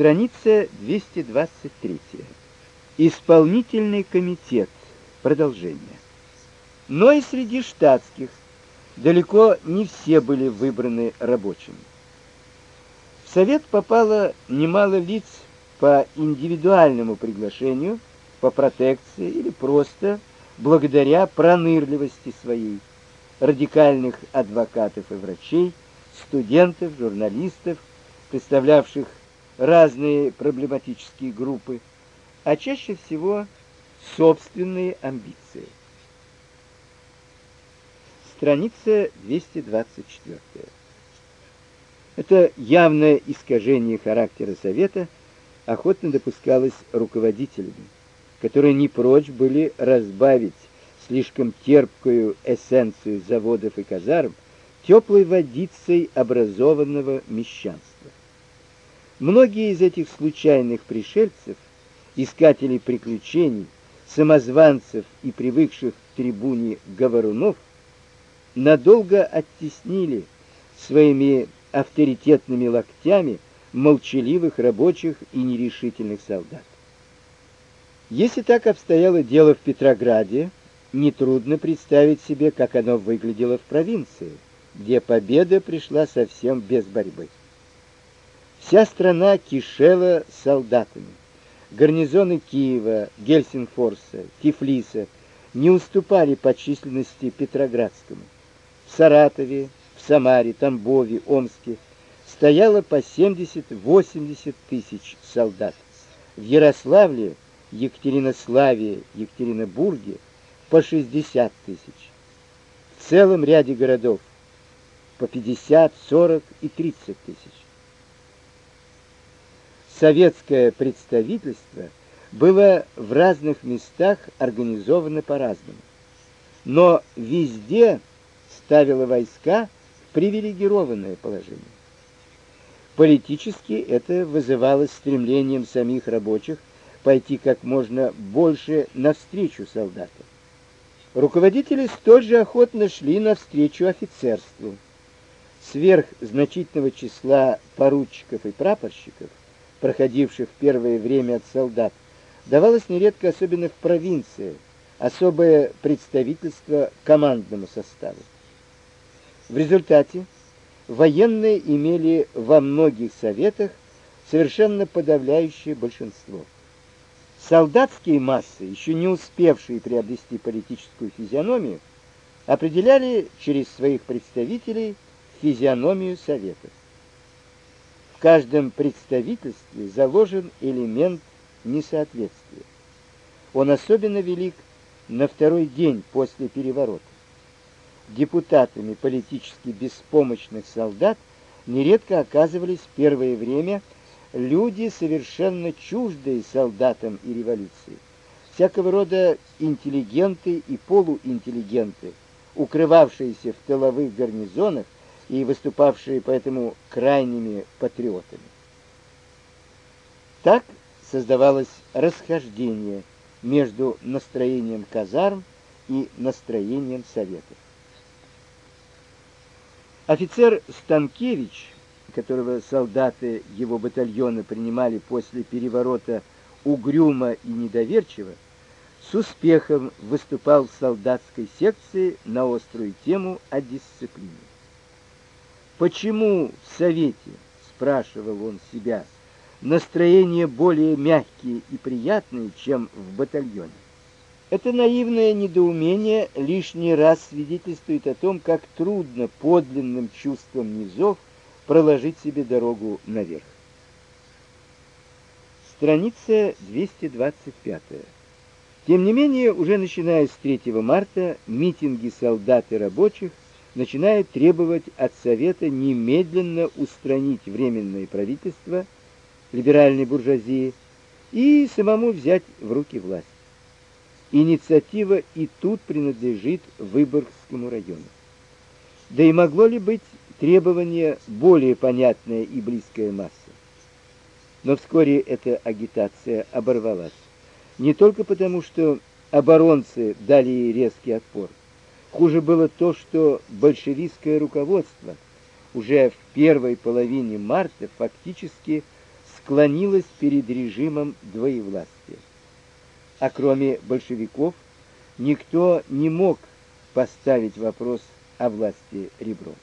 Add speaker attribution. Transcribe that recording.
Speaker 1: Страница 223. Исполнительный комитет. Продолжение. Но и среди штатских далеко не все были выбраны рабочими. В совет попало немало лиц по индивидуальному приглашению, по протекции или просто благодаря пронырливости своей радикальных адвокатов и врачей, студентов, журналистов, представлявших разные проблематические группы, а чаще всего собственные амбиции. Страница 224. Это явное искажение характера совета охотно допускалось руководителями, которые не прочь были разбавить слишком терпкую эссенцию заводов и казарм теплой водицей образованного мещанства. Многие из этих случайных пришельцев, искателей приключений, самозванцев и привыкших к трибуне говорунов, надолго оттеснили своими авторитетными локтями молчаливых рабочих и нерешительных солдат. Если так обстояло дело в Петрограде, нетрудно представить себе, как оно выглядело в провинции, где победа пришла совсем без борьбы. Вся страна кишела солдатами. Гарнизоны Киева, Гельсингфорса, Тифлиса не уступали по численности Петроградскому. В Саратове, в Самаре, Тамбове, Омске стояло по 70-80 тысяч солдат. В Ярославле, Екатеринославе, Екатеринбурге по 60 тысяч. В целом ряде городов по 50, 40 и 30 тысяч советское представительство было в разных местах организовано по-разному. Но везде ставило войска в привилегированное положение. Политически это вызывало стремлением самих рабочих пойти как можно больше навстречу солдатам. Руководители столь же охотно шли навстречу офицерству. Сверх значительного числа поручиков и прапорщиков проходивших первое время от солдат, давалось нередко, особенно в провинции, особое представительство командному составу. В результате военные имели во многих советах совершенно подавляющее большинство. Солдатские массы, еще не успевшие приобрести политическую физиономию, определяли через своих представителей физиономию советов каждом представительстве заложен элемент несоответствия. Он особенно велик на второй день после переворота. Депутатами политически беспомощных солдат нередко оказывались в первое время люди совершенно чуждые солдатам и революции. Всякого рода интеллигенты и полуинтеллигенты, укрывавшиеся в тыловых гарнизонах и выступавшие поэтому крайними патриотами. Так создавалось расхождение между настроением казарм и настроением советов. Офицер Станкевич, которого солдаты его батальона принимали после переворота угрюмо и недоверчиво, с успехом выступал в солдатской секции на острую тему о дисциплине. Почему в совете, спрашивал он себя, настроение более мягкие и приятные, чем в батальоне? Это наивное недоумение лишний раз свидетельствует о том, как трудно подлинным чувством низов проложить себе дорогу наверх. Страница 225. Тем не менее, уже начиная с 3 марта митинги солдат и рабочих начинает требовать от Совета немедленно устранить временное правительство либеральной буржуазии и самому взять в руки власть. Инициатива и тут принадлежит Выборгскому району. Да и могло ли быть требование более понятное и близкое массе? Но вскоре эта агитация оборвалась. Не только потому, что оборонцы дали ей резкий отпор, Хуже было то, что большевистское руководство уже в первой половине марта фактически склонилась перед режимом двоевластия. А кроме большевиков, никто не мог поставить вопрос о власти ребром.